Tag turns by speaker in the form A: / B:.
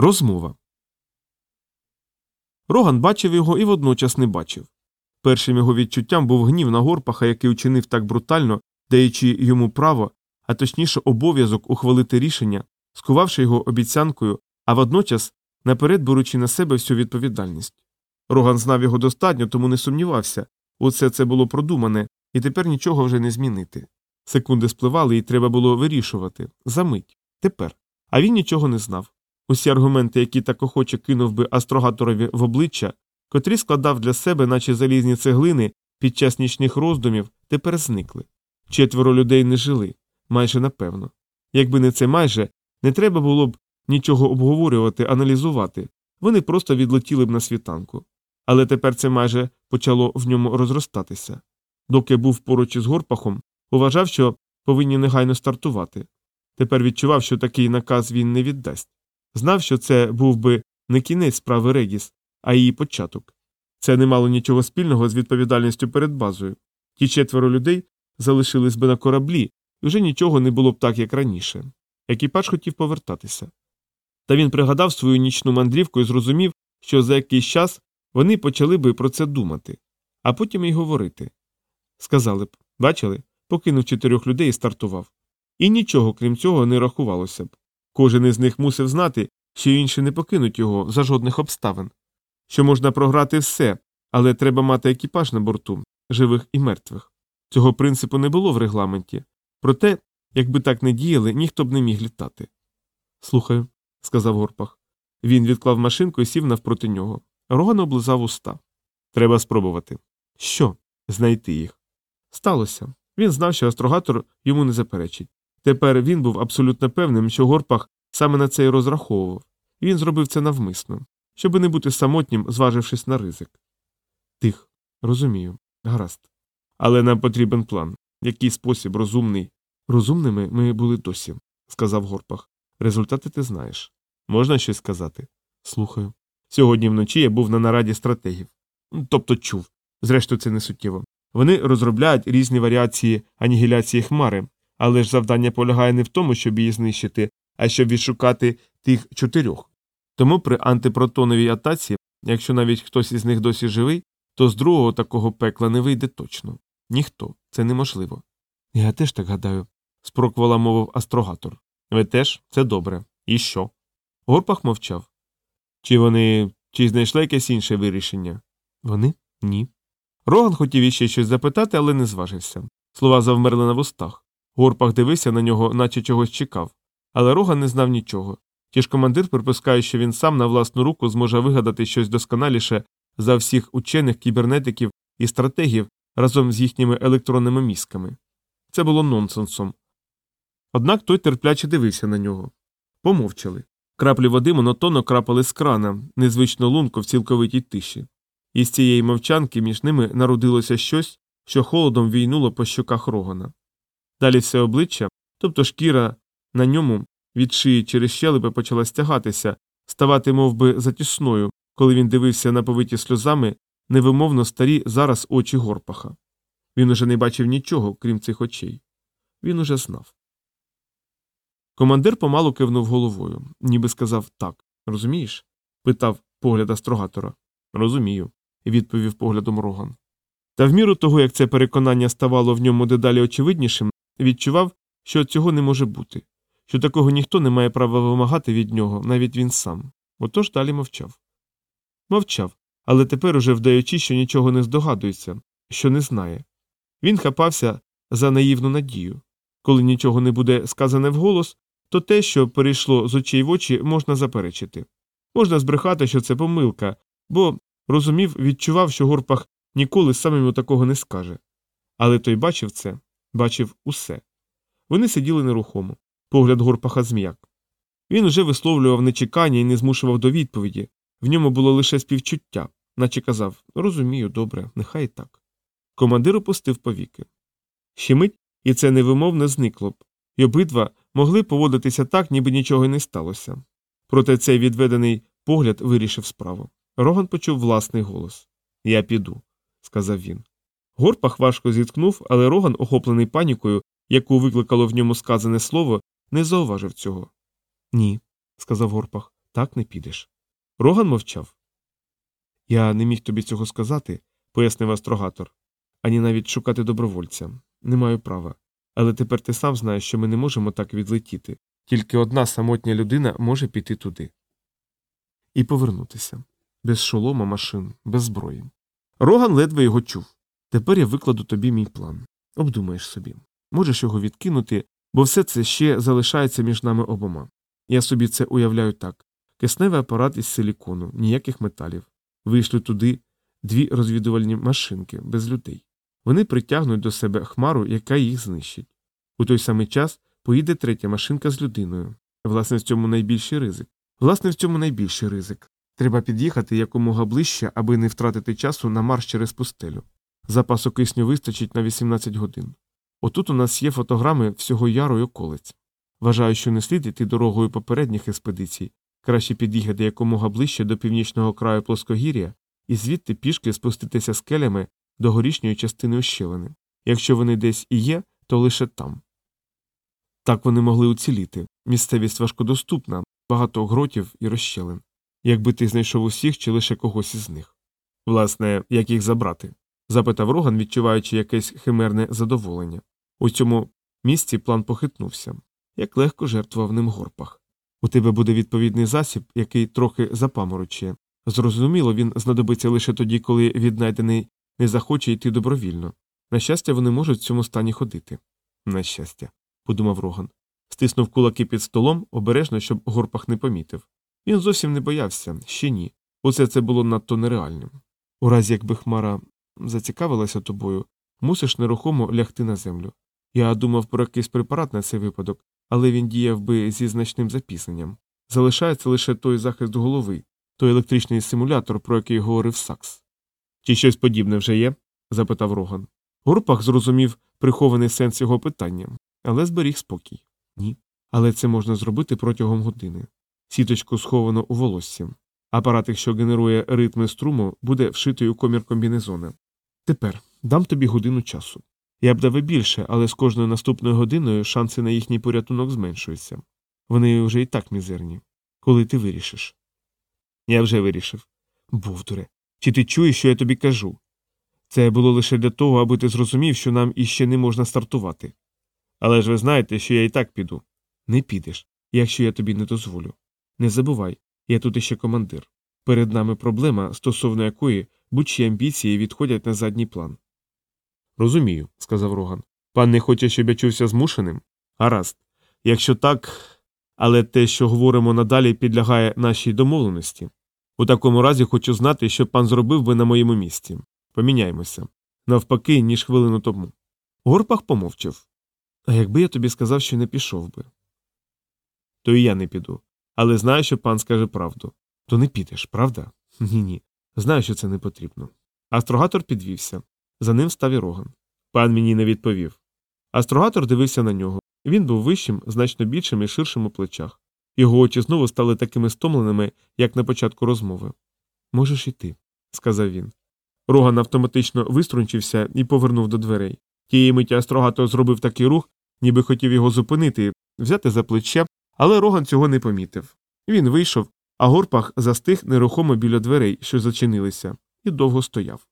A: Розмова. Роган бачив його і водночас не бачив. Першим його відчуттям був гнів на горпаха, який учинив так брутально, даючи йому право, а точніше обов'язок ухвалити рішення, скувавши його обіцянкою, а водночас наперед беручи на себе всю відповідальність. Роган знав його достатньо, тому не сумнівався усе це було продумане, і тепер нічого вже не змінити. Секунди спливали, і треба було вирішувати замить, тепер. А він нічого не знав. Усі аргументи, які так охоче кинув би астрогаторові в обличчя, котрі складав для себе, наче залізні цеглини під час нічних роздумів, тепер зникли. Четверо людей не жили, майже напевно. Якби не це майже, не треба було б нічого обговорювати, аналізувати, вони просто відлетіли б на світанку. Але тепер це майже почало в ньому розростатися. Доки був поруч із горпахом, вважав, що повинні негайно стартувати. Тепер відчував, що такий наказ він не віддасть. Знав, що це був би не кінець справи Регіс, а її початок. Це не мало нічого спільного з відповідальністю перед базою. Ті четверо людей залишились би на кораблі, і вже нічого не було б так, як раніше. Екіпаж хотів повертатися. Та він пригадав свою нічну мандрівку і зрозумів, що за якийсь час вони почали би про це думати, а потім й говорити. Сказали б бачили, покинув чотирьох людей і стартував. І нічого, крім цього, не рахувалося б. Кожен із них мусив знати, що інші не покинуть його за жодних обставин, що можна програти все, але треба мати екіпаж на борту, живих і мертвих. Цього принципу не було в регламенті, проте, якби так не діяли, ніхто б не міг літати. Слухаю, сказав Горпах. Він відклав машинку і сів навпроти нього. Роган облизав уста. Треба спробувати. Що? Знайти їх. Сталося. Він знав, що астрогатор йому не заперечить. Тепер він був абсолютно певним, що Горпах саме на це й розраховував, він зробив це навмисно, щоби не бути самотнім, зважившись на ризик. Тих, розумію, гаразд. Але нам потрібен план. Який спосіб розумний. Розумними ми були досі, сказав Горпах. Результати ти знаєш. Можна щось сказати? Слухаю. Сьогодні вночі я був на нараді стратегів. Тобто чув. Зрештою, це не суттєво. Вони розробляють різні варіації анігіляції хмари, але ж завдання полягає не в тому, щоб її знищити, а щоб відшукати тих чотирьох. Тому при антипротоновій атаці, якщо навіть хтось із них досі живий, то з другого такого пекла не вийде точно. Ніхто, це неможливо. Я теж так гадаю, спроквола мовив астрогатор. Ви теж це добре. І що? Горпах мовчав. Чи вони чи знайшли якесь інше вирішення? Вони? Ні. Роган хотів іще щось запитати, але не зважився. Слова завмерли на вустах. Горпах дивився на нього, наче чогось чекав. Але Роган не знав нічого. Ті ж командир припускає, що він сам на власну руку зможе вигадати щось досконаліше за всіх учених кібернетиків і стратегів разом з їхніми електронними мізками. Це було нонсенсом. Однак той терпляче дивився на нього. Помовчали. Краплі води монотонно крапали з крана, незвично лунко в цілковитій тиші. І з цієї мовчанки між ними народилося щось, що холодом війнуло по щоках рогана. Далі все обличчя, тобто шкіра на ньому від шиї через щелепи почала стягатися, ставати мов би, затісною, коли він дивився на повиті сльозами невимовно старі зараз очі горпаха. Він уже не бачив нічого, крім цих очей. Він уже знав. Командир помалу кивнув головою, ніби сказав так. Розумієш? питав погляд астрогатора. Розумію, відповів поглядом Роган. Та в міру того, як це переконання ставало в ньому дедалі очевиднішим, відчував, що цього не може бути, що такого ніхто не має права вимагати від нього, навіть він сам. Отож далі мовчав. Мовчав, але тепер уже вдаючи, що нічого не здогадується, що не знає. Він хапався за наївну надію. Коли нічого не буде сказане вголос, то те, що перейшло з очей в очі, можна заперечити. Можна збрехати, що це помилка, бо розумів, відчував, що Горпах ніколи сам йому такого не скаже. Але той бачив це, бачив усе. Вони сиділи нерухомо. Погляд Горпаха зм'як. Він уже висловлював нечекання і не змушував до відповіді. В ньому було лише співчуття, наче казав розумію, добре, нехай так. Командир опустив повіки. Ще мить, і це невимовно зникло б, і обидва могли поводитися так, ніби нічого й не сталося. Проте цей відведений погляд вирішив справу. Роган почув власний голос Я піду, сказав він. Горпах важко зіткнув, але Роган, охоплений панікою, яку викликало в ньому сказане слово, не зауважив цього. Ні, сказав Горпах, Так не підеш. Роган мовчав. Я не міг тобі цього сказати, пояснив астрогатор, ані навіть шукати добровольця. Не маю права. Але тепер ти сам знаєш, що ми не можемо так відлетіти. Тільки одна самотня людина може піти туди. І повернутися. Без шолома машин, без зброї. Роган ледве його чув. Тепер я викладу тобі мій план. Обдумаєш собі. Можеш його відкинути, бо все це ще залишається між нами обома. Я собі це уявляю так кисневий апарат із силікону, ніяких металів. Вийшли туди дві розвідувальні машинки без людей. Вони притягнуть до себе хмару, яка їх знищить. У той самий час поїде третя машинка з людиною. Власне, в цьому найбільший ризик. Власне, в цьому найбільший ризик. Треба під'їхати якомога ближче, аби не втратити часу на марш через пустелю. Запасу кисню вистачить на 18 годин. Отут у нас є фотограми всього яру й околиць. Вважаю, що не слід іти дорогою попередніх експедицій, краще під'їхати якомога ближче до північного краю плоскогір'я і звідти пішки спуститися скелями до горішньої частини ущелини. Якщо вони десь і є, то лише там. Так вони могли уціліти. Місцевість важкодоступна, багато гротів і розщелин. Якби ти знайшов усіх чи лише когось із них. Власне, як їх забрати? Запитав Роган, відчуваючи якесь химерне задоволення. У цьому місці план похитнувся, як легко жертвував ним горпах. У тебе буде відповідний засіб, який трохи запаморочує. Зрозуміло, він знадобиться лише тоді, коли віднайдений не захоче йти добровільно. На щастя, вони можуть в цьому стані ходити. На щастя, подумав Роган. Стиснув кулаки під столом, обережно, щоб горпах не помітив. Він зовсім не боявся, ще ні. Усе це було надто нереальним. У разі, якби Хмара зацікавилася тобою, мусиш нерухомо лягти на землю. Я думав про якийсь препарат на цей випадок, але він діяв би зі значним запізненням. Залишається лише той захист голови, той електричний симулятор, про який говорив Сакс. Чи щось подібне вже є? запитав Роган. Горпах зрозумів прихований сенс його питання, але зберіг спокій. Ні. Але це можна зробити протягом години. Сіточку сховано у волоссі. Апарат, що генерує ритми струму, буде вшитий у комір комбінезона. Тепер дам тобі годину часу. Я б дав більше, але з кожною наступною годиною шанси на їхній порятунок зменшуються. Вони вже і так мізерні. Коли ти вирішиш? Я вже вирішив. Бовдуре, чи ти чуєш, що я тобі кажу? Це було лише для того, аби ти зрозумів, що нам іще не можна стартувати. Але ж ви знаєте, що я і так піду. Не підеш, якщо я тобі не дозволю. Не забувай, я тут іще командир. Перед нами проблема, стосовно якої будь-чі амбіції відходять на задній план. Розумію, сказав Роган. Пан не хоче, щоб я чувся змушеним? Гаразд. Якщо так, але те, що говоримо надалі, підлягає нашій домовленості. У такому разі хочу знати, що пан зробив би на моєму місці. Поміняємося. Навпаки, ніж хвилину тому. Горпах помовчав. А якби я тобі сказав, що не пішов би. То і я не піду. Але знаю, що пан скаже правду. То не підеш, правда? Ні, ні. Знаю, що це не потрібно. Астрогатор підвівся. За ним став і Роган. Пан мені не відповів. Астрогатор дивився на нього. Він був вищим, значно більшим і ширшим у плечах. Його очі знову стали такими стомленими, як на початку розмови. Можеш іти, сказав він. Роган автоматично виструнчився і повернув до дверей. Тієї миті астрогатор зробив такий рух, ніби хотів його зупинити, взяти за плече, але Роган цього не помітив. Він вийшов, а горпах застиг нерухомо біля дверей, що зачинилися, і довго стояв.